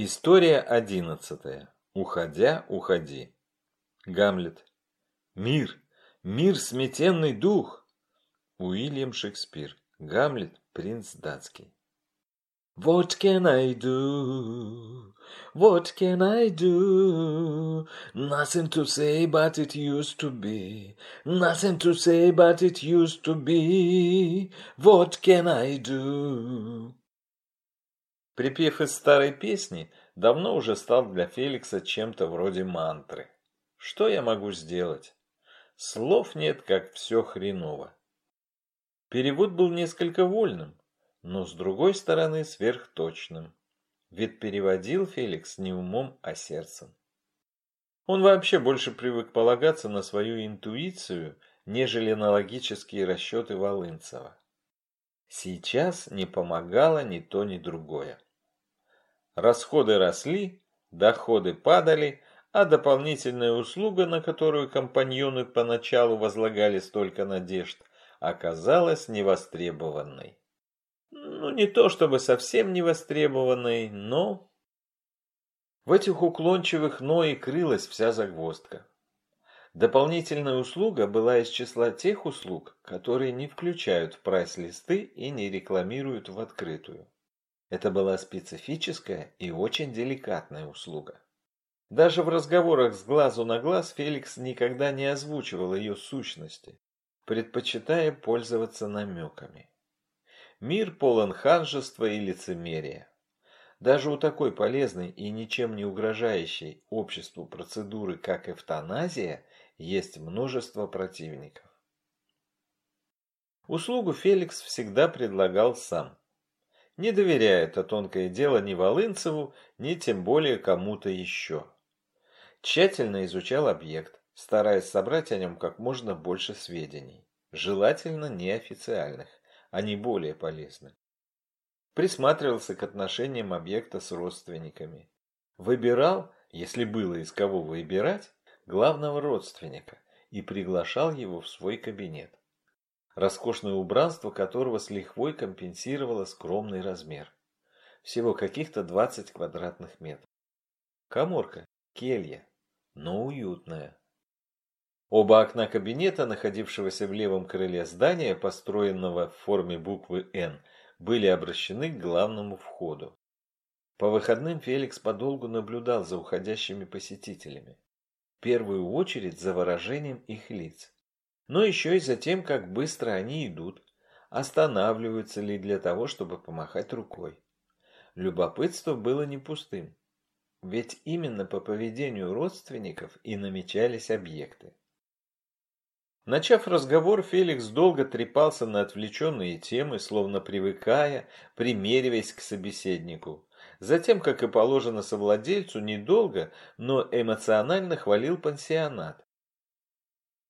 История одиннадцатая. Уходя, уходи. Гамлет. Мир, мир, сметенный дух. Уильям Шекспир. Гамлет, принц датский. What can I do? What can I do? Nothing to say, but it used to be. Nothing to say, but it used to be. What can I do? Припев из старой песни давно уже стал для Феликса чем-то вроде мантры. Что я могу сделать? Слов нет, как все хреново. Перевод был несколько вольным, но с другой стороны сверхточным. Ведь переводил Феликс не умом, а сердцем. Он вообще больше привык полагаться на свою интуицию, нежели на логические расчеты Волынцева. Сейчас не помогало ни то, ни другое. Расходы росли, доходы падали, а дополнительная услуга, на которую компаньоны поначалу возлагали столько надежд, оказалась невостребованной. Ну, не то чтобы совсем невостребованной, но... В этих уклончивых «но» и крылась вся загвоздка. Дополнительная услуга была из числа тех услуг, которые не включают в прайс-листы и не рекламируют в открытую. Это была специфическая и очень деликатная услуга. Даже в разговорах с глазу на глаз Феликс никогда не озвучивал ее сущности, предпочитая пользоваться намеками. Мир полон ханжества и лицемерия. Даже у такой полезной и ничем не угрожающей обществу процедуры, как эвтаназия, есть множество противников. Услугу Феликс всегда предлагал сам не доверяя это тонкое дело ни Волынцеву, ни тем более кому-то еще. Тщательно изучал объект, стараясь собрать о нем как можно больше сведений, желательно неофициальных, а не более полезных. Присматривался к отношениям объекта с родственниками. Выбирал, если было из кого выбирать, главного родственника и приглашал его в свой кабинет роскошное убранство которого с лихвой компенсировало скромный размер. Всего каких-то 20 квадратных метров. Коморка, келья, но уютная. Оба окна кабинета, находившегося в левом крыле здания, построенного в форме буквы «Н», были обращены к главному входу. По выходным Феликс подолгу наблюдал за уходящими посетителями. В первую очередь за выражением их лиц но еще и за тем, как быстро они идут, останавливаются ли для того, чтобы помахать рукой. Любопытство было не пустым, ведь именно по поведению родственников и намечались объекты. Начав разговор, Феликс долго трепался на отвлеченные темы, словно привыкая, примериваясь к собеседнику. Затем, как и положено совладельцу, недолго, но эмоционально хвалил пансионат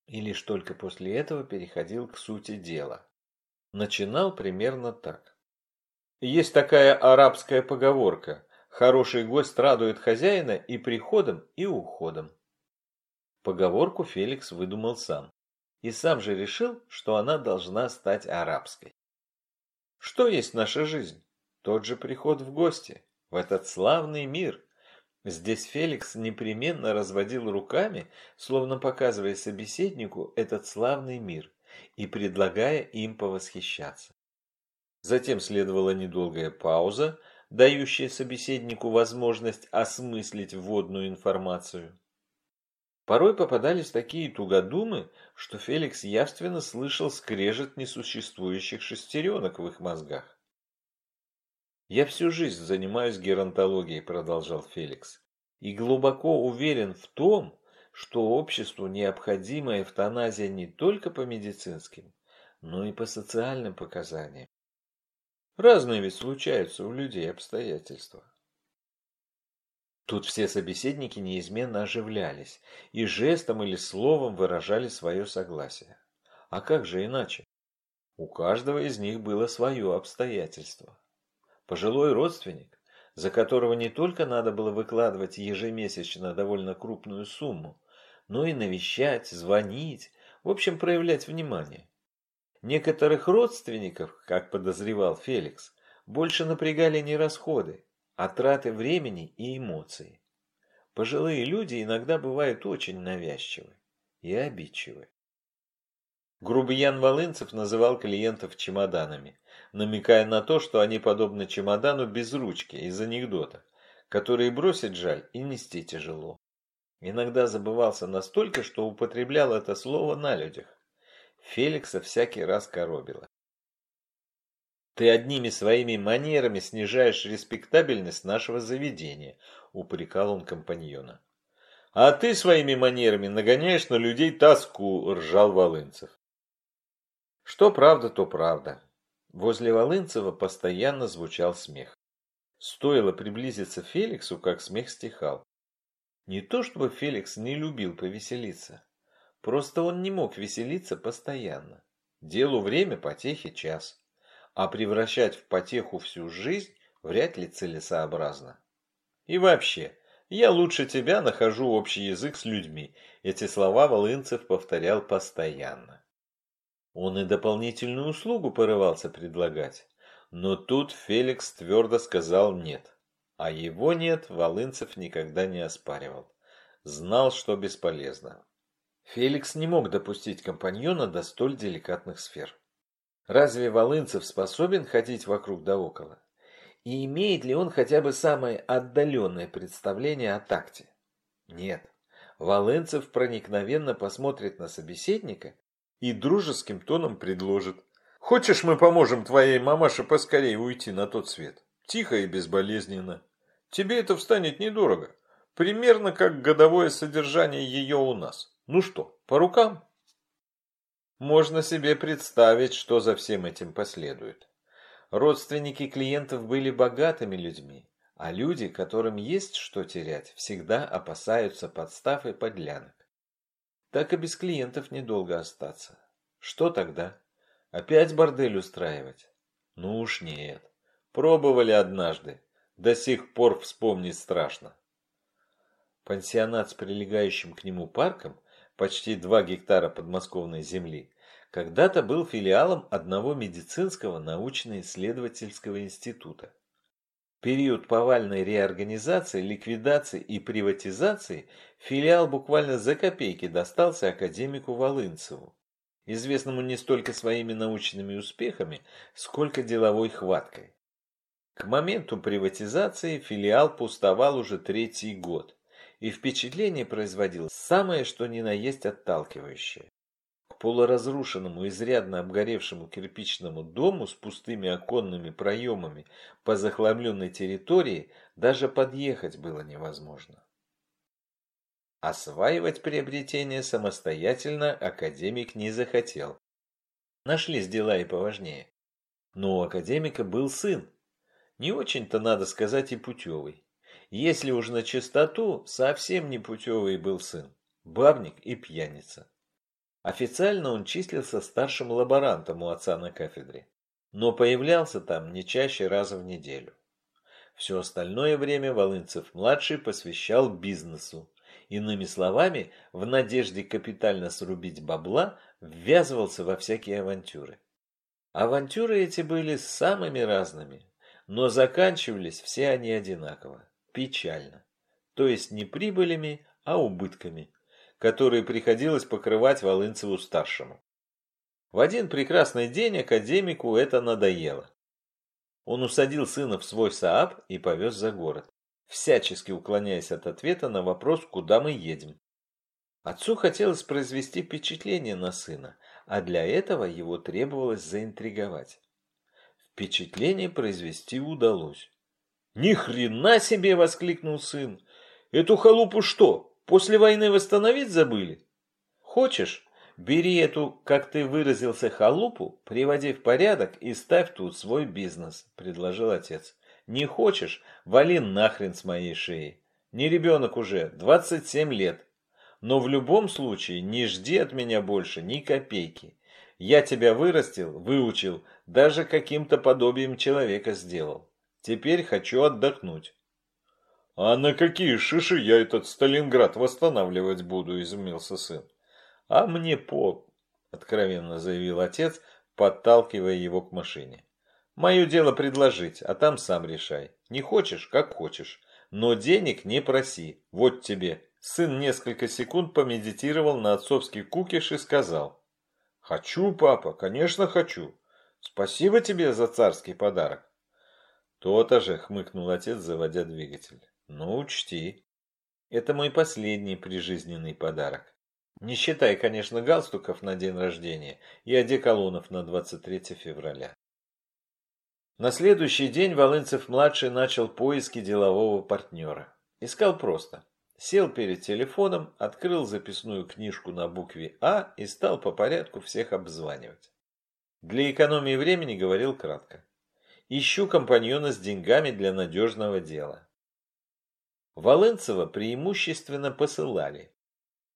и лишь только после этого переходил к сути дела. Начинал примерно так. Есть такая арабская поговорка «Хороший гость радует хозяина и приходом, и уходом». Поговорку Феликс выдумал сам. И сам же решил, что она должна стать арабской. Что есть наша жизнь? Тот же приход в гости, в этот славный мир, Здесь Феликс непременно разводил руками, словно показывая собеседнику этот славный мир и предлагая им повосхищаться. Затем следовала недолгая пауза, дающая собеседнику возможность осмыслить вводную информацию. Порой попадались такие тугодумы, что Феликс явственно слышал скрежет несуществующих шестеренок в их мозгах. «Я всю жизнь занимаюсь геронтологией», – продолжал Феликс, «и глубоко уверен в том, что обществу необходима эвтаназия не только по медицинским, но и по социальным показаниям. Разные ведь случаются у людей обстоятельства». Тут все собеседники неизменно оживлялись и жестом или словом выражали свое согласие. А как же иначе? У каждого из них было свое обстоятельство. Пожилой родственник, за которого не только надо было выкладывать ежемесячно довольно крупную сумму, но и навещать, звонить, в общем, проявлять внимание. Некоторых родственников, как подозревал Феликс, больше напрягали не расходы, а траты времени и эмоций. Пожилые люди иногда бывают очень навязчивы и обидчивы. Грубиян Волынцев называл клиентов чемоданами, намекая на то, что они подобны чемодану без ручки из анекдота, который бросить жаль и нести тяжело. Иногда забывался настолько, что употреблял это слово на людях. Феликса всякий раз коробило. «Ты одними своими манерами снижаешь респектабельность нашего заведения», — упрекал он компаньона. «А ты своими манерами нагоняешь на людей тоску», — ржал Волынцев. Что правда, то правда. Возле Волынцева постоянно звучал смех. Стоило приблизиться Феликсу, как смех стихал. Не то чтобы Феликс не любил повеселиться. Просто он не мог веселиться постоянно. Делу время, потехи час. А превращать в потеху всю жизнь вряд ли целесообразно. И вообще, я лучше тебя нахожу общий язык с людьми. Эти слова Волынцев повторял постоянно. Он и дополнительную услугу порывался предлагать. Но тут Феликс твердо сказал «нет». А его «нет» Волынцев никогда не оспаривал. Знал, что бесполезно. Феликс не мог допустить компаньона до столь деликатных сфер. Разве Волынцев способен ходить вокруг да около? И имеет ли он хотя бы самое отдаленное представление о такте? Нет. Волынцев проникновенно посмотрит на собеседника и дружеским тоном предложит. Хочешь, мы поможем твоей мамаше поскорее уйти на тот свет? Тихо и безболезненно. Тебе это встанет недорого. Примерно как годовое содержание ее у нас. Ну что, по рукам? Можно себе представить, что за всем этим последует. Родственники клиентов были богатыми людьми, а люди, которым есть что терять, всегда опасаются подстав и подлянок. Так и без клиентов недолго остаться. Что тогда? Опять бордель устраивать? Ну уж нет. Пробовали однажды. До сих пор вспомнить страшно. Пансионат с прилегающим к нему парком, почти 2 гектара подмосковной земли, когда-то был филиалом одного медицинского научно-исследовательского института. Период повальной реорганизации, ликвидации и приватизации филиал буквально за копейки достался академику Волынцеву известному не столько своими научными успехами, сколько деловой хваткой. К моменту приватизации филиал пустовал уже третий год, и впечатление производил самое что ни на есть отталкивающее. К полуразрушенному, изрядно обгоревшему кирпичному дому с пустыми оконными проемами по захламленной территории даже подъехать было невозможно. Осваивать приобретение самостоятельно академик не захотел. Нашлись дела и поважнее. Но у академика был сын. Не очень-то, надо сказать, и путевый. Если уж на чистоту, совсем не путевый был сын. Бабник и пьяница. Официально он числился старшим лаборантом у отца на кафедре. Но появлялся там не чаще раза в неделю. Все остальное время Волынцев-младший посвящал бизнесу, Иными словами, в надежде капитально срубить бабла, ввязывался во всякие авантюры. Авантюры эти были самыми разными, но заканчивались все они одинаково, печально. То есть не прибылями, а убытками, которые приходилось покрывать Волынцеву-старшему. В один прекрасный день академику это надоело. Он усадил сына в свой Сааб и повез за город всячески уклоняясь от ответа на вопрос, куда мы едем. Отцу хотелось произвести впечатление на сына, а для этого его требовалось заинтриговать. Впечатление произвести удалось. «Ни хрена себе!» — воскликнул сын. «Эту халупу что, после войны восстановить забыли?» «Хочешь, бери эту, как ты выразился, халупу, приводи в порядок и ставь тут свой бизнес», — предложил отец. Не хочешь, вали нахрен с моей шеи. Не ребенок уже, 27 лет. Но в любом случае не жди от меня больше ни копейки. Я тебя вырастил, выучил, даже каким-то подобием человека сделал. Теперь хочу отдохнуть. А на какие шиши я этот Сталинград восстанавливать буду, изумился сын. А мне по, откровенно заявил отец, подталкивая его к машине. Мое дело предложить, а там сам решай. Не хочешь, как хочешь. Но денег не проси. Вот тебе. Сын несколько секунд помедитировал на отцовский кукиш и сказал. Хочу, папа, конечно хочу. Спасибо тебе за царский подарок. То-то же, хмыкнул отец, заводя двигатель. Ну, учти. Это мой последний прижизненный подарок. Не считай, конечно, галстуков на день рождения и одеколонов на 23 февраля. На следующий день Волынцев-младший начал поиски делового партнера. Искал просто. Сел перед телефоном, открыл записную книжку на букве А и стал по порядку всех обзванивать. Для экономии времени говорил кратко. Ищу компаньона с деньгами для надежного дела. Волынцева преимущественно посылали.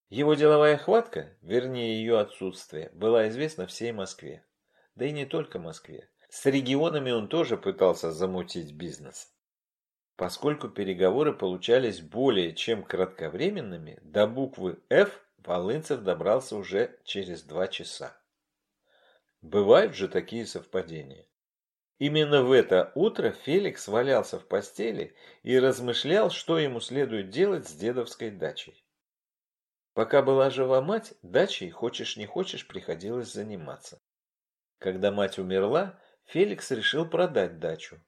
Его деловая хватка, вернее ее отсутствие, была известна всей Москве. Да и не только Москве. С регионами он тоже пытался замутить бизнес. Поскольку переговоры получались более чем кратковременными, до буквы «Ф» Волынцев добрался уже через два часа. Бывают же такие совпадения. Именно в это утро Феликс валялся в постели и размышлял, что ему следует делать с дедовской дачей. Пока была жива мать, дачей, хочешь не хочешь, приходилось заниматься. Когда мать умерла, Феликс решил продать дачу.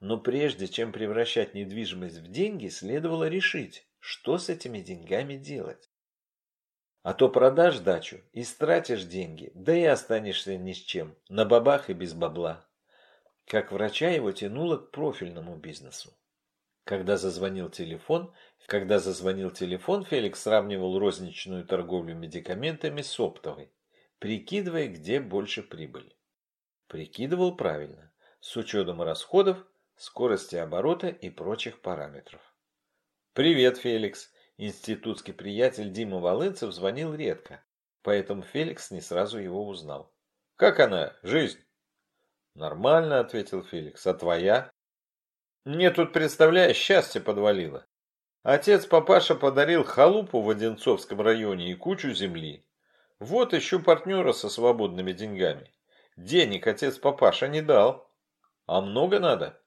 Но прежде чем превращать недвижимость в деньги, следовало решить, что с этими деньгами делать. А то продашь дачу, и стратишь деньги, да и останешься ни с чем, на бабах и без бабла. Как врача его тянуло к профильному бизнесу. Когда зазвонил телефон, когда зазвонил телефон, Феликс сравнивал розничную торговлю медикаментами с оптовой, прикидывая, где больше прибыли. Прикидывал правильно, с учетом расходов, скорости оборота и прочих параметров. «Привет, Феликс!» Институтский приятель Дима Волынцев звонил редко, поэтому Феликс не сразу его узнал. «Как она, жизнь?» «Нормально», — ответил Феликс. «А твоя?» «Мне тут, представляешь, счастье подвалило. Отец папаша подарил халупу в Одинцовском районе и кучу земли. Вот ищу партнера со свободными деньгами. Денег отец папаша не дал. А много надо?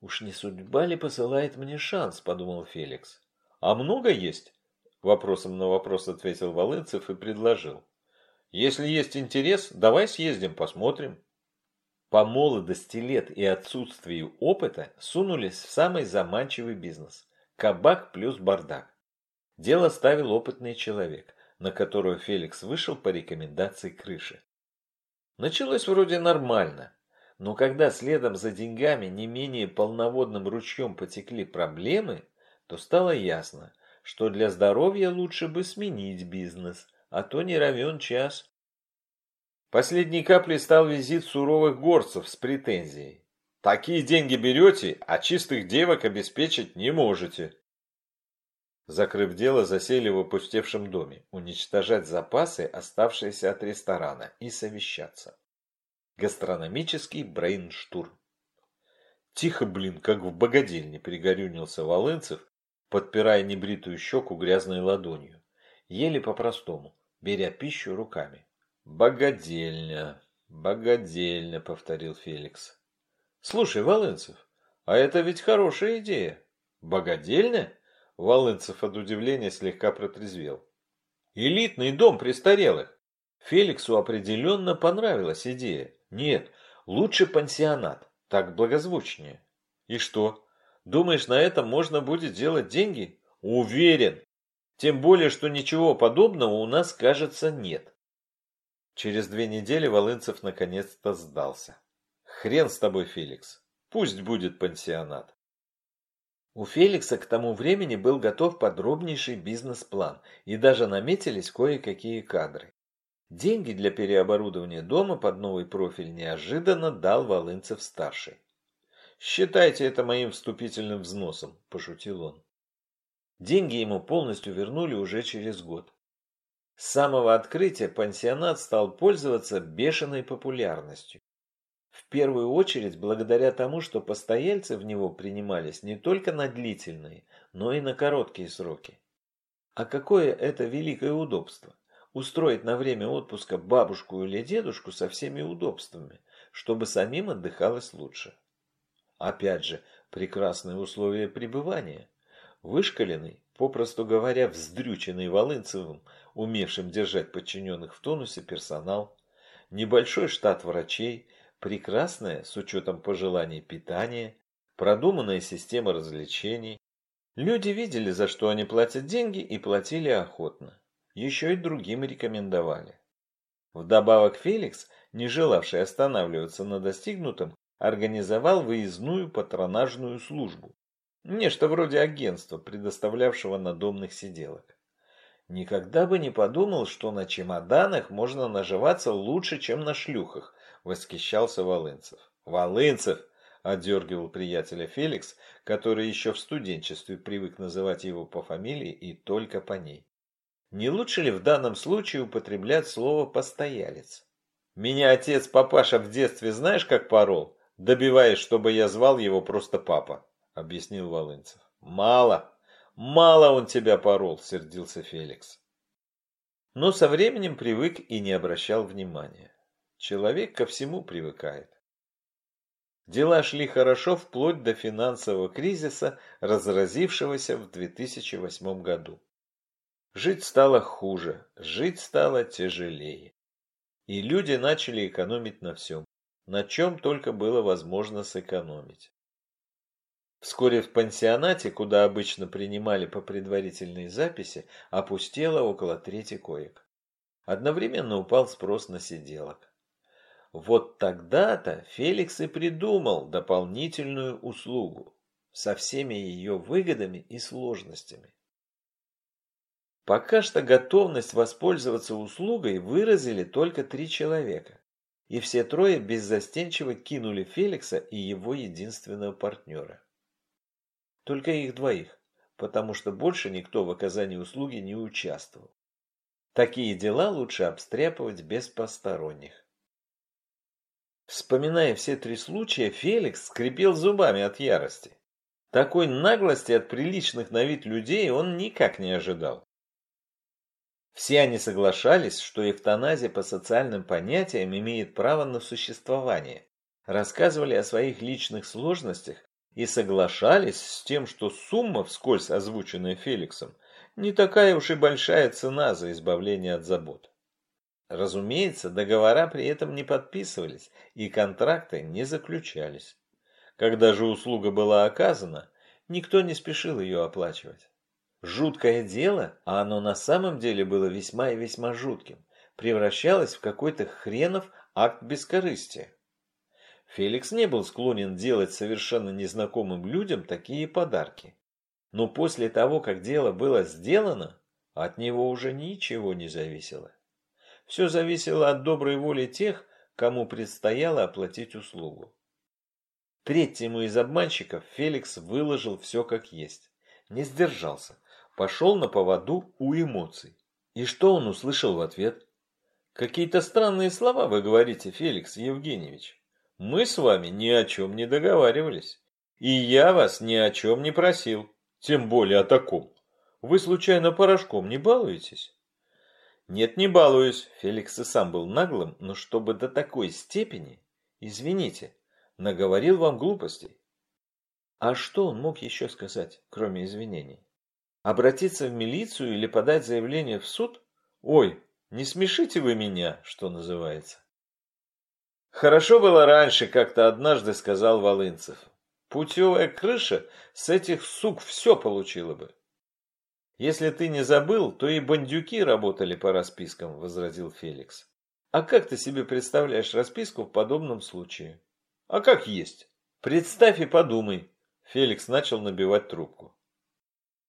Уж не судьба ли посылает мне шанс, подумал Феликс. А много есть? Вопросом на вопрос ответил Волынцев и предложил. Если есть интерес, давай съездим, посмотрим. По молодости лет и отсутствию опыта сунулись в самый заманчивый бизнес – кабак плюс бардак. Дело ставил опытный человек, на которого Феликс вышел по рекомендации крыши. Началось вроде нормально, но когда следом за деньгами не менее полноводным ручьем потекли проблемы, то стало ясно, что для здоровья лучше бы сменить бизнес, а то не равен час. Последней каплей стал визит суровых горцев с претензией. Такие деньги берете, а чистых девок обеспечить не можете. Закрыв дело, засели в опустевшем доме, уничтожать запасы, оставшиеся от ресторана, и совещаться. Гастрономический брейнштурм. Тихо, блин, как в богадельне, пригорюнился Волынцев, подпирая небритую щеку грязной ладонью. Ели по-простому, беря пищу руками. «Богадельня, богадельня», — повторил Феликс. «Слушай, Волынцев, а это ведь хорошая идея. Богадельня?» Волынцев от удивления слегка протрезвел. Элитный дом престарелых. Феликсу определенно понравилась идея. Нет, лучше пансионат, так благозвучнее. И что, думаешь, на этом можно будет делать деньги? Уверен. Тем более, что ничего подобного у нас, кажется, нет. Через две недели Волынцев наконец-то сдался. Хрен с тобой, Феликс. Пусть будет пансионат. У Феликса к тому времени был готов подробнейший бизнес-план, и даже наметились кое-какие кадры. Деньги для переоборудования дома под новый профиль неожиданно дал Волынцев-старший. «Считайте это моим вступительным взносом», – пошутил он. Деньги ему полностью вернули уже через год. С самого открытия пансионат стал пользоваться бешеной популярностью. В первую очередь благодаря тому, что постояльцы в него принимались не только на длительные, но и на короткие сроки. А какое это великое удобство! Устроить на время отпуска бабушку или дедушку со всеми удобствами, чтобы самим отдыхалось лучше. Опять же, прекрасные условия пребывания. Вышкаленный, попросту говоря, вздрюченный Волынцевым, умевшим держать подчиненных в тонусе персонал, небольшой штат врачей, прекрасное, с учетом пожеланий питания, продуманная система развлечений. Люди видели, за что они платят деньги, и платили охотно. Еще и другим рекомендовали. Вдобавок Феликс, не желавший останавливаться на достигнутом, организовал выездную патронажную службу. Нечто вроде агентства, предоставлявшего надомных сиделок. Никогда бы не подумал, что на чемоданах можно наживаться лучше, чем на шлюхах, восхищался Волынцев. Волынцев, одергивал приятеля Феликс, который еще в студенчестве привык называть его по фамилии и только по ней. Не лучше ли в данном случае употреблять слово «постоялец»? Меня отец папаша в детстве знаешь как порол? добиваясь, чтобы я звал его просто папа, объяснил Волынцев. Мало, мало он тебя порол, сердился Феликс. Но со временем привык и не обращал внимания. Человек ко всему привыкает. Дела шли хорошо вплоть до финансового кризиса, разразившегося в 2008 году. Жить стало хуже, жить стало тяжелее. И люди начали экономить на всем на чем только было возможно сэкономить. Вскоре в пансионате, куда обычно принимали по предварительной записи, опустело около трети коек. Одновременно упал спрос на сиделок. Вот тогда-то Феликс и придумал дополнительную услугу со всеми ее выгодами и сложностями. Пока что готовность воспользоваться услугой выразили только три человека и все трое беззастенчиво кинули Феликса и его единственного партнера. Только их двоих, потому что больше никто в оказании услуги не участвовал. Такие дела лучше обстряпывать без посторонних. Вспоминая все три случая, Феликс скрипел зубами от ярости. Такой наглости от приличных на вид людей он никак не ожидал. Все они соглашались, что эвтаназия по социальным понятиям имеет право на существование, рассказывали о своих личных сложностях и соглашались с тем, что сумма, вскользь озвученная Феликсом, не такая уж и большая цена за избавление от забот. Разумеется, договора при этом не подписывались и контракты не заключались. Когда же услуга была оказана, никто не спешил ее оплачивать. Жуткое дело, а оно на самом деле было весьма и весьма жутким, превращалось в какой-то хренов акт бескорыстия. Феликс не был склонен делать совершенно незнакомым людям такие подарки. Но после того, как дело было сделано, от него уже ничего не зависело. Все зависело от доброй воли тех, кому предстояло оплатить услугу. Третьему из обманщиков Феликс выложил все как есть. Не сдержался пошел на поводу у эмоций. И что он услышал в ответ? Какие-то странные слова вы говорите, Феликс Евгеньевич. Мы с вами ни о чем не договаривались. И я вас ни о чем не просил. Тем более о таком. Вы случайно порошком не балуетесь? Нет, не балуюсь. Феликс и сам был наглым, но чтобы до такой степени... Извините, наговорил вам глупостей. А что он мог еще сказать, кроме извинений? Обратиться в милицию или подать заявление в суд? Ой, не смешите вы меня, что называется. Хорошо было раньше, как-то однажды сказал Волынцев. Путевая крыша с этих сук все получила бы. Если ты не забыл, то и бандюки работали по распискам, возразил Феликс. А как ты себе представляешь расписку в подобном случае? А как есть? Представь и подумай. Феликс начал набивать трубку.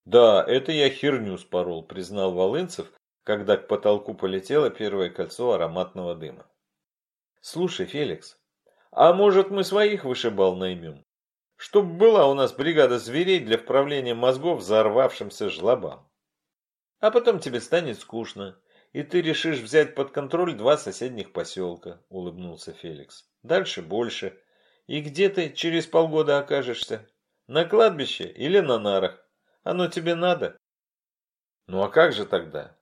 Да, это я херню спорол, признал Волынцев, когда к потолку полетело первое кольцо ароматного дыма. Слушай, Феликс, а может мы своих вышибал наймем? Чтоб была у нас бригада зверей для вправления мозгов взорвавшимся жлобам. А потом тебе станет скучно, и ты решишь взять под контроль два соседних поселка, улыбнулся Феликс. Дальше больше. И где ты через полгода окажешься? На кладбище или на нарах? Оно тебе надо? Ну а как же тогда?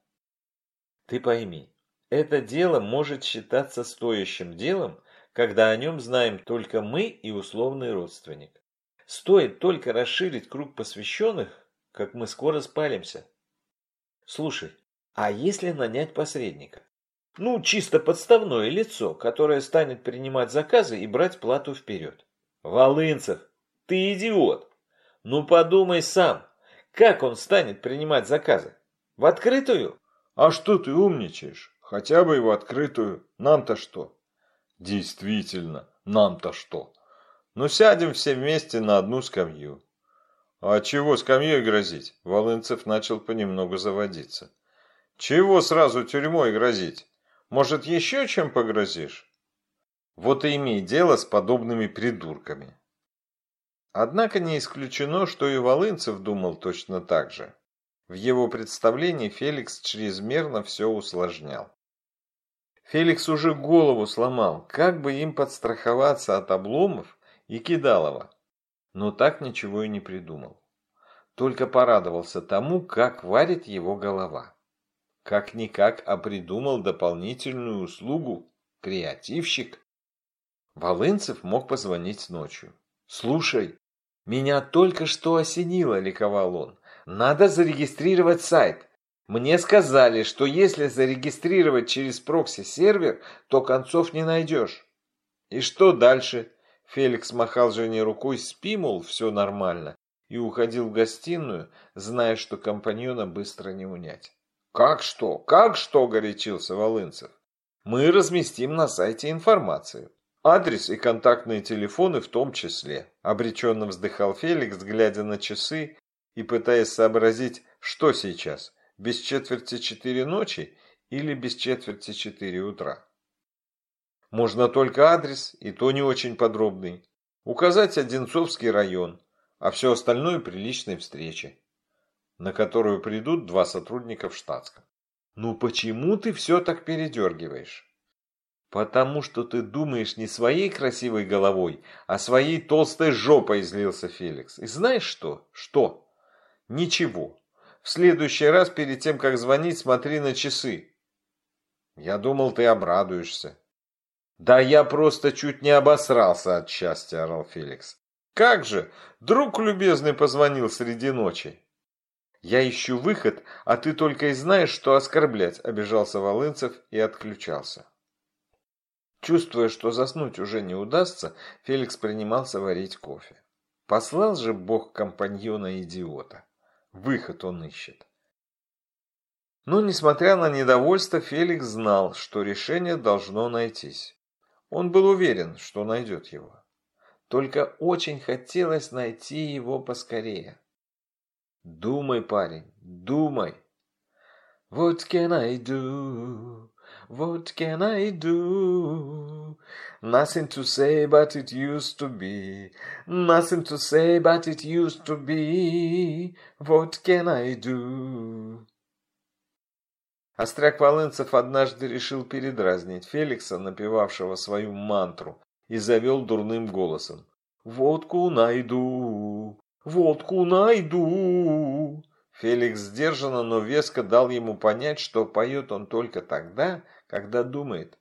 Ты пойми, это дело может считаться стоящим делом, когда о нем знаем только мы и условный родственник. Стоит только расширить круг посвященных, как мы скоро спалимся. Слушай, а если нанять посредника? Ну, чисто подставное лицо, которое станет принимать заказы и брать плату вперед. Волынцев, ты идиот! Ну подумай сам, как он станет принимать заказы? В открытую? А что ты умничаешь? Хотя бы и в открытую. Нам-то что? Действительно, нам-то что? Ну сядем все вместе на одну скамью. А чего скамьей грозить? Волынцев начал понемногу заводиться. Чего сразу тюрьмой грозить? Может, еще чем погрозишь? Вот и имей дело с подобными придурками. Однако не исключено, что и Волынцев думал точно так же. В его представлении Феликс чрезмерно все усложнял. Феликс уже голову сломал, как бы им подстраховаться от обломов и Кидалова, но так ничего и не придумал. Только порадовался тому, как варит его голова. Как-никак, а придумал дополнительную услугу – креативщик. Волынцев мог позвонить ночью. «Слушай, меня только что осенило», – ликовал он. «Надо зарегистрировать сайт. Мне сказали, что если зарегистрировать через прокси-сервер, то концов не найдешь. И что дальше? Феликс махал жене рукой, спи, мол, все нормально, и уходил в гостиную, зная, что компаньона быстро не унять. «Как что? Как что?» – горячился Волынцев. «Мы разместим на сайте информацию. Адрес и контактные телефоны в том числе», – обреченно вздыхал Феликс, глядя на часы и пытаясь сообразить, что сейчас – без четверти четыре ночи или без четверти четыре утра. Можно только адрес, и то не очень подробный. Указать Одинцовский район, а все остальное при личной встрече, на которую придут два сотрудника в штатском. Ну почему ты все так передергиваешь? Потому что ты думаешь не своей красивой головой, а своей толстой жопой, излился Феликс. И знаешь что? Что? Ничего. В следующий раз перед тем, как звонить, смотри на часы. Я думал, ты обрадуешься. Да я просто чуть не обосрался от счастья, орал Феликс. Как же, друг любезный позвонил среди ночи. Я ищу выход, а ты только и знаешь, что оскорблять, обижался Волынцев и отключался. Чувствуя, что заснуть уже не удастся, Феликс принимался варить кофе. Послал же бог компаньона-идиота. Выход он ищет. Но, несмотря на недовольство, Феликс знал, что решение должно найтись. Он был уверен, что найдет его. Только очень хотелось найти его поскорее. Думай, парень, думай. What can I do? What can I do? Nothing to say but it used to be. Nothing to say but it used to be. What can I do? Остряк Волынцев однажды решил передразнить Феликса, напевавшего свою мантру, и завел дурным голосом. «Водку найду! Водку найду!» Феликс сдержанно, но веско дал ему понять, что поет он только тогда, когда думает.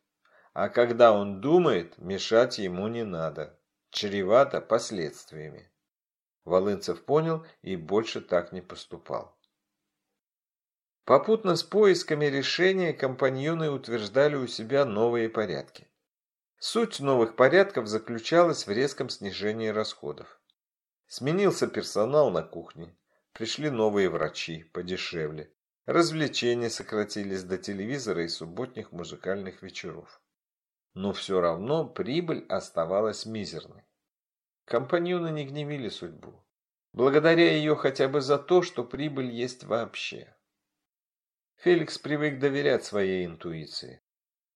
А когда он думает, мешать ему не надо. Чревато последствиями. Волынцев понял и больше так не поступал. Попутно с поисками решения компаньоны утверждали у себя новые порядки. Суть новых порядков заключалась в резком снижении расходов. Сменился персонал на кухне, Пришли новые врачи, подешевле. Развлечения сократились до телевизора и субботних музыкальных вечеров. Но все равно прибыль оставалась мизерной. Компаньоны не гневили судьбу. Благодаря ее хотя бы за то, что прибыль есть вообще. Феликс привык доверять своей интуиции.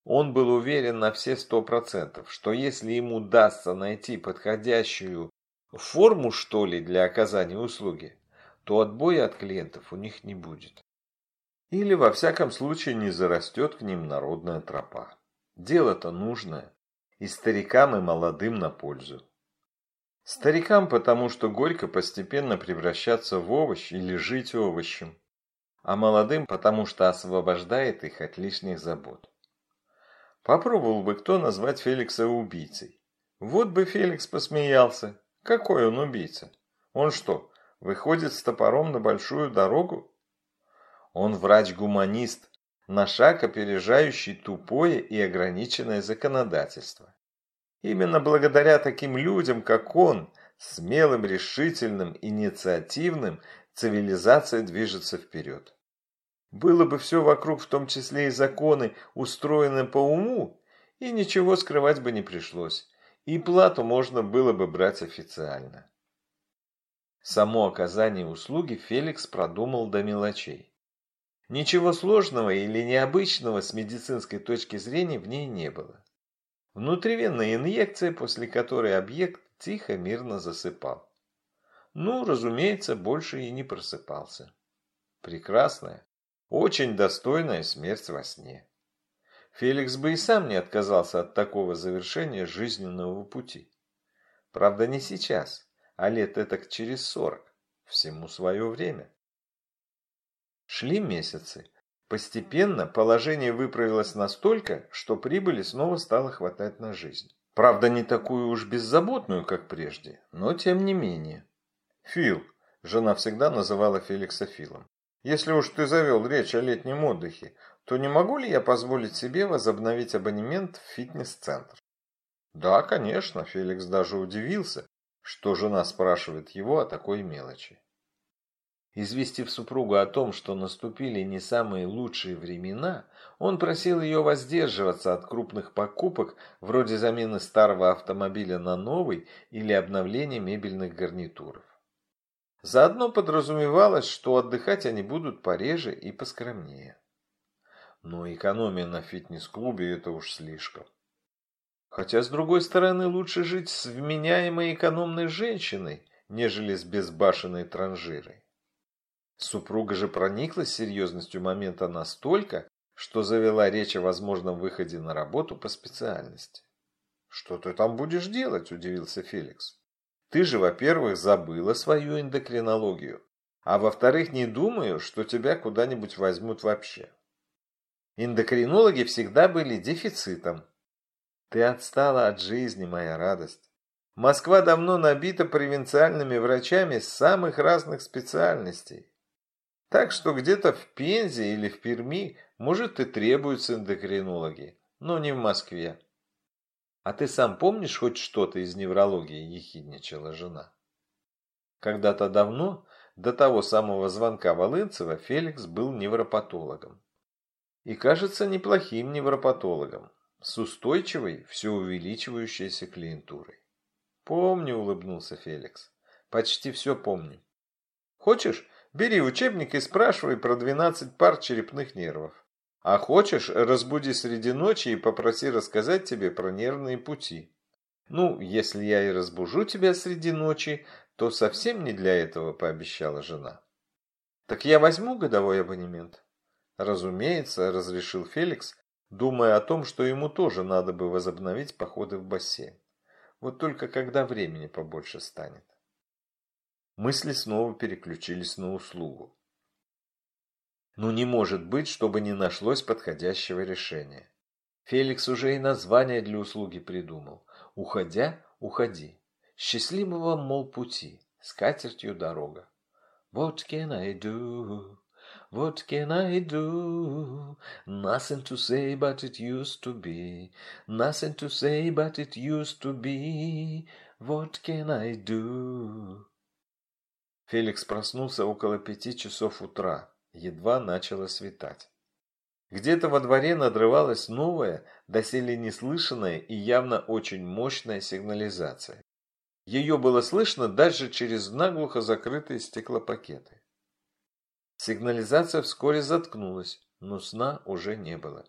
Он был уверен на все сто процентов, что если ему удастся найти подходящую форму, что ли, для оказания услуги, то отбоя от клиентов у них не будет. Или во всяком случае не зарастет к ним народная тропа. Дело-то нужное, и старикам, и молодым на пользу. Старикам, потому что горько постепенно превращаться в овощ или жить овощем, а молодым, потому что освобождает их от лишних забот. Попробовал бы кто назвать Феликса убийцей. Вот бы Феликс посмеялся. Какой он убийца? Он что, выходит с топором на большую дорогу? Он врач-гуманист, на шаг опережающий тупое и ограниченное законодательство. Именно благодаря таким людям, как он, смелым, решительным, инициативным, цивилизация движется вперед. Было бы все вокруг, в том числе и законы, устроены по уму, и ничего скрывать бы не пришлось, и плату можно было бы брать официально. Само оказание услуги Феликс продумал до мелочей. Ничего сложного или необычного с медицинской точки зрения в ней не было. Внутривенная инъекция, после которой объект тихо, мирно засыпал. Ну, разумеется, больше и не просыпался. Прекрасная, очень достойная смерть во сне. Феликс бы и сам не отказался от такого завершения жизненного пути. Правда, не сейчас, а лет этак через сорок. Всему свое время. Шли месяцы. Постепенно положение выправилось настолько, что прибыли снова стало хватать на жизнь. Правда, не такую уж беззаботную, как прежде, но тем не менее. Фил, жена всегда называла Феликса Филом. Если уж ты завел речь о летнем отдыхе, то не могу ли я позволить себе возобновить абонемент в фитнес-центр? Да, конечно, Феликс даже удивился, что жена спрашивает его о такой мелочи. Известив супругу о том, что наступили не самые лучшие времена, он просил ее воздерживаться от крупных покупок, вроде замены старого автомобиля на новый или обновления мебельных гарнитуров. Заодно подразумевалось, что отдыхать они будут пореже и поскромнее. Но экономия на фитнес-клубе – это уж слишком. Хотя, с другой стороны, лучше жить с вменяемой экономной женщиной, нежели с безбашенной транжирой. Супруга же прониклась серьезностью момента настолько, что завела речь о возможном выходе на работу по специальности. «Что ты там будешь делать?» – удивился Феликс. «Ты же, во-первых, забыла свою эндокринологию, а во-вторых, не думаю, что тебя куда-нибудь возьмут вообще. Эндокринологи всегда были дефицитом. Ты отстала от жизни, моя радость. Москва давно набита провинциальными врачами самых разных специальностей. Так что где-то в Пензе или в Перми, может, и требуются эндокринологи, но не в Москве. А ты сам помнишь хоть что-то из неврологии, ехидничала жена. Когда-то давно, до того самого звонка Волынцева, Феликс был невропатологом. И, кажется, неплохим невропатологом, с устойчивой, все увеличивающейся клиентурой. «Помню», — улыбнулся Феликс. «Почти все помню. Хочешь, Бери учебник и спрашивай про 12 пар черепных нервов. А хочешь, разбуди среди ночи и попроси рассказать тебе про нервные пути. Ну, если я и разбужу тебя среди ночи, то совсем не для этого, пообещала жена. Так я возьму годовой абонемент? Разумеется, разрешил Феликс, думая о том, что ему тоже надо бы возобновить походы в бассейн. Вот только когда времени побольше станет. Мысли снова переключились на услугу. Ну не может быть, чтобы не нашлось подходящего решения. Феликс уже и название для услуги придумал. Уходя, уходи. Счастливого, мол, пути. С катертью дорога. What can I do? What can I do? Nothing to say, but it used to be. Nothing to say, but it used to be. What can I do? Феликс проснулся около пяти часов утра, едва начало светать. Где-то во дворе надрывалась новая, доселе неслышанная и явно очень мощная сигнализация. Ее было слышно даже через наглухо закрытые стеклопакеты. Сигнализация вскоре заткнулась, но сна уже не было.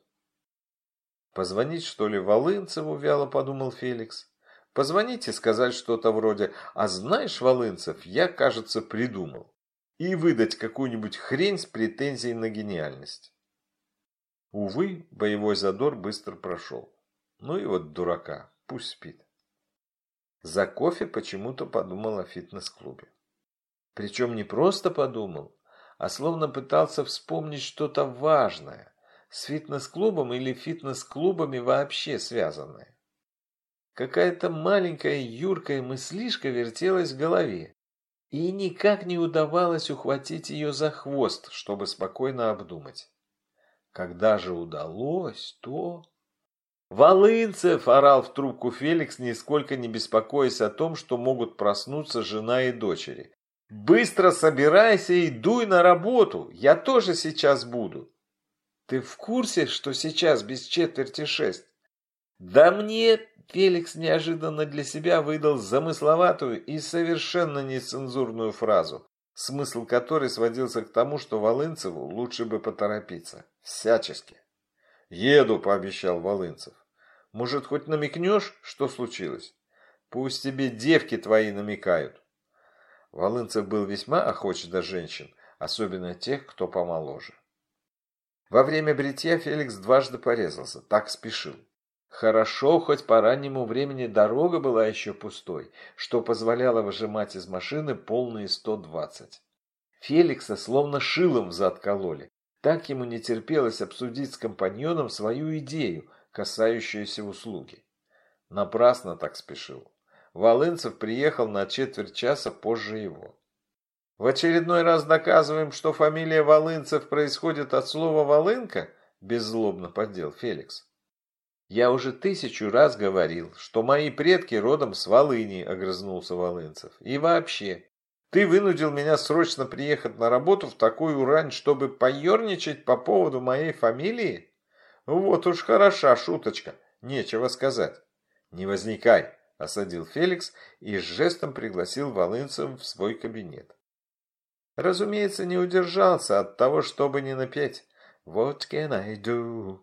«Позвонить, что ли, Волынцеву?» – вяло подумал Феликс. Позвонить и сказать что-то вроде «А знаешь, Волынцев, я, кажется, придумал» и выдать какую-нибудь хрень с претензией на гениальность. Увы, боевой задор быстро прошел. Ну и вот дурака, пусть спит. За кофе почему-то подумал о фитнес-клубе. Причем не просто подумал, а словно пытался вспомнить что-то важное, с фитнес-клубом или фитнес-клубами вообще связанное. Какая-то маленькая юркая мыслишка вертелась в голове, и никак не удавалось ухватить ее за хвост, чтобы спокойно обдумать. Когда же удалось, то... «Волынцев!» – орал в трубку Феликс, нисколько не беспокоясь о том, что могут проснуться жена и дочери. «Быстро собирайся и дуй на работу! Я тоже сейчас буду!» «Ты в курсе, что сейчас без четверти шесть?» «Да мне...» – Феликс неожиданно для себя выдал замысловатую и совершенно нецензурную фразу, смысл которой сводился к тому, что Волынцеву лучше бы поторопиться. Всячески. «Еду», — пообещал Волынцев. «Может, хоть намекнешь, что случилось? Пусть тебе девки твои намекают». Волынцев был весьма охоч до женщин, особенно тех, кто помоложе. Во время бритья Феликс дважды порезался, так спешил. Хорошо, хоть по раннему времени дорога была еще пустой, что позволяло выжимать из машины полные 120. Феликса словно шилом взад кололи. Так ему не терпелось обсудить с компаньоном свою идею, касающуюся услуги. Напрасно так спешил. Волынцев приехал на четверть часа позже его. В очередной раз доказываем, что фамилия Волынцев происходит от слова «волынка», беззлобно поддел Феликс. Я уже тысячу раз говорил, что мои предки родом с Волыни, огрызнулся Волынцев. И вообще, ты вынудил меня срочно приехать на работу в такую рань, чтобы поерничать по поводу моей фамилии? Вот уж хороша шуточка, нечего сказать. Не возникай, осадил Феликс и жестом пригласил Волынцев в свой кабинет. Разумеется, не удержался от того, чтобы не напеть «What can I do?»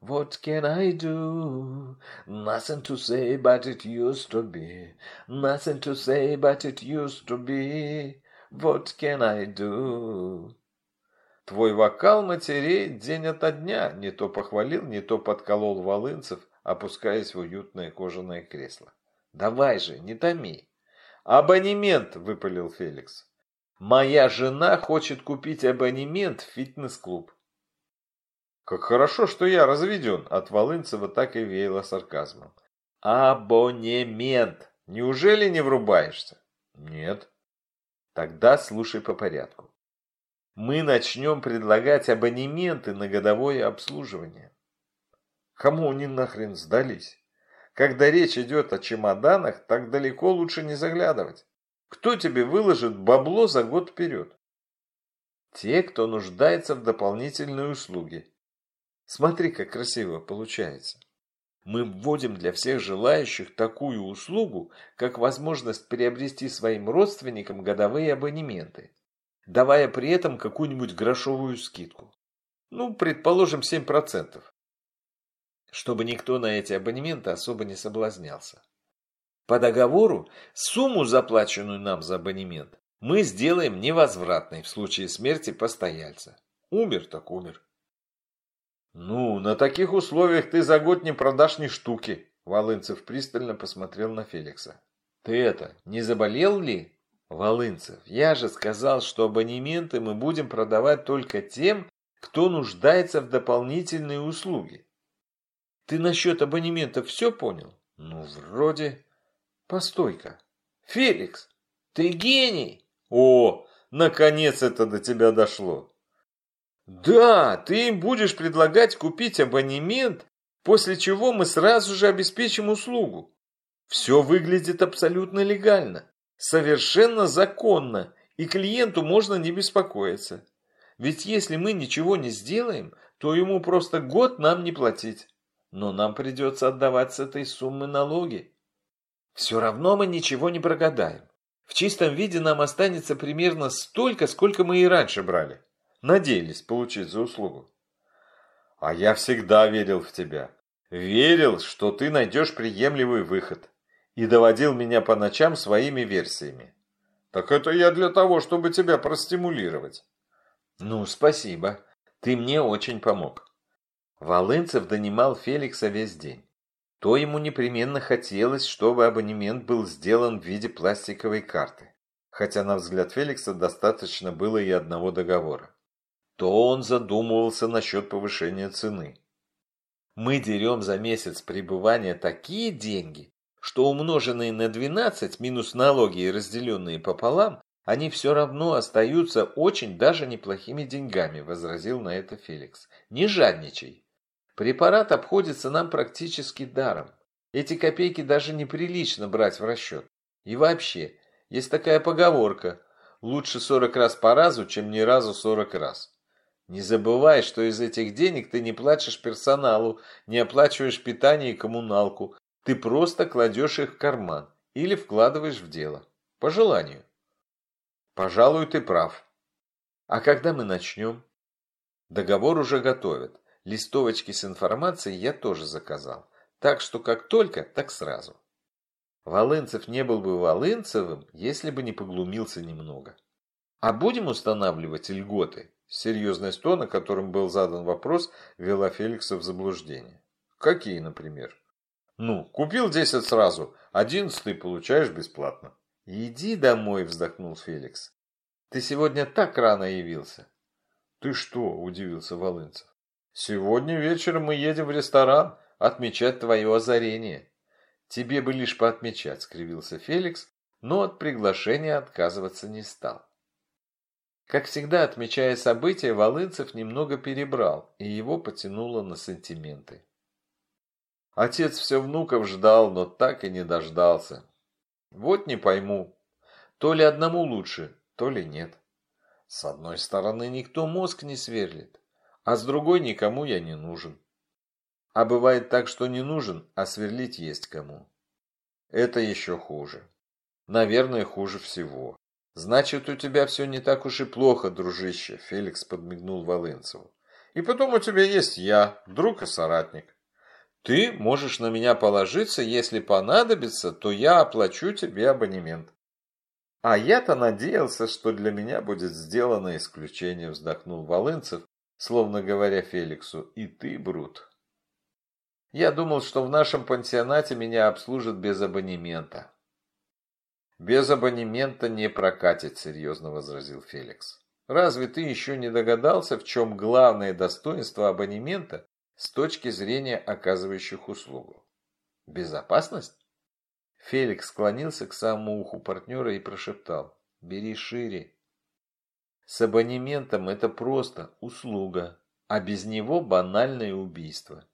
What can I do? Nothing to say, but it used to be. Nothing to say, but it used to be. What can I do? Твой вокал матерей день ото дня, не то похвалил, не то подколол Волынцев, опускаясь в уютное кожаное кресло. Давай же, не томи. Абонемент, выпалил Феликс. Моя жена хочет купить абонемент в фитнес-клуб. Как хорошо, что я разведен. От Волынцева так и веяло сарказмом. Абонемент. Неужели не врубаешься? Нет. Тогда слушай по порядку. Мы начнем предлагать абонементы на годовое обслуживание. Кому они нахрен сдались? Когда речь идет о чемоданах, так далеко лучше не заглядывать. Кто тебе выложит бабло за год вперед? Те, кто нуждается в дополнительной услуге. Смотри, как красиво получается. Мы вводим для всех желающих такую услугу, как возможность приобрести своим родственникам годовые абонементы, давая при этом какую-нибудь грошовую скидку. Ну, предположим, 7%. Чтобы никто на эти абонементы особо не соблазнялся. По договору сумму, заплаченную нам за абонемент, мы сделаем невозвратной в случае смерти постояльца. Умер так умер. «Ну, на таких условиях ты за год не продашь ни штуки», — Волынцев пристально посмотрел на Феликса. «Ты это, не заболел ли?» «Волынцев, я же сказал, что абонементы мы будем продавать только тем, кто нуждается в дополнительные услуги. Ты насчет абонементов все понял? Ну, вроде... Постой-ка. Феликс, ты гений! О, наконец это до тебя дошло. Да, ты им будешь предлагать купить абонемент, после чего мы сразу же обеспечим услугу. Все выглядит абсолютно легально, совершенно законно, и клиенту можно не беспокоиться. Ведь если мы ничего не сделаем, то ему просто год нам не платить. Но нам придется отдавать с этой суммы налоги. Все равно мы ничего не прогадаем. В чистом виде нам останется примерно столько, сколько мы и раньше брали надеялись получить за услугу. А я всегда верил в тебя. Верил, что ты найдешь приемлемый выход. И доводил меня по ночам своими версиями. Так это я для того, чтобы тебя простимулировать. Ну, спасибо. Ты мне очень помог. Волынцев донимал Феликса весь день. То ему непременно хотелось, чтобы абонемент был сделан в виде пластиковой карты. Хотя, на взгляд Феликса, достаточно было и одного договора. То он задумывался насчет повышения цены. Мы дерем за месяц пребывания такие деньги, что умноженные на 12 минус налоги и разделенные пополам, они все равно остаются очень даже неплохими деньгами, возразил на это Феликс. Не жадничай. Препарат обходится нам практически даром. Эти копейки даже неприлично брать в расчет. И вообще, есть такая поговорка «Лучше 40 раз по разу, чем ни разу 40 раз». Не забывай, что из этих денег ты не платишь персоналу, не оплачиваешь питание и коммуналку. Ты просто кладешь их в карман или вкладываешь в дело. По желанию. Пожалуй, ты прав. А когда мы начнем? Договор уже готовят. Листовочки с информацией я тоже заказал. Так что как только, так сразу. Волынцев не был бы Волынцевым, если бы не поглумился немного. А будем устанавливать льготы? Серьезность тона, которым был задан вопрос, вела Феликса в заблуждение. Какие, например? Ну, купил десять сразу, одиннадцатый получаешь бесплатно. Иди домой, вздохнул Феликс. Ты сегодня так рано явился. Ты что, удивился Волынцев. Сегодня вечером мы едем в ресторан отмечать твое озарение. Тебе бы лишь поотмечать, скривился Феликс, но от приглашения отказываться не стал. Как всегда, отмечая события, Волынцев немного перебрал, и его потянуло на сантименты. Отец все внуков ждал, но так и не дождался. Вот не пойму, то ли одному лучше, то ли нет. С одной стороны, никто мозг не сверлит, а с другой никому я не нужен. А бывает так, что не нужен, а сверлить есть кому. Это еще хуже. Наверное, хуже всего. «Значит, у тебя все не так уж и плохо, дружище», — Феликс подмигнул Волынцеву. «И потом у тебя есть я, друг и соратник. Ты можешь на меня положиться, если понадобится, то я оплачу тебе абонемент». «А я-то надеялся, что для меня будет сделано исключение», — вздохнул Волынцев, словно говоря Феликсу, «и ты, Брут». «Я думал, что в нашем пансионате меня обслужат без абонемента». «Без абонемента не прокатит», — серьезно возразил Феликс. «Разве ты еще не догадался, в чем главное достоинство абонемента с точки зрения оказывающих услугу? Безопасность?» Феликс склонился к самому уху партнера и прошептал. «Бери шире». С абонементом это просто услуга, а без него банальное убийство.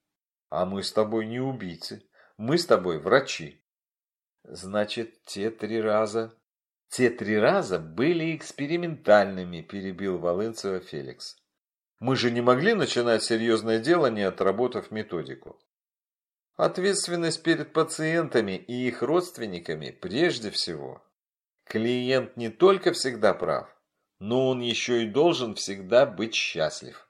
А мы с тобой не убийцы, мы с тобой врачи. Значит, те три раза... Те три раза были экспериментальными, перебил Волынцева Феликс. Мы же не могли начинать серьезное дело, не отработав методику. Ответственность перед пациентами и их родственниками прежде всего. Клиент не только всегда прав, но он еще и должен всегда быть счастлив.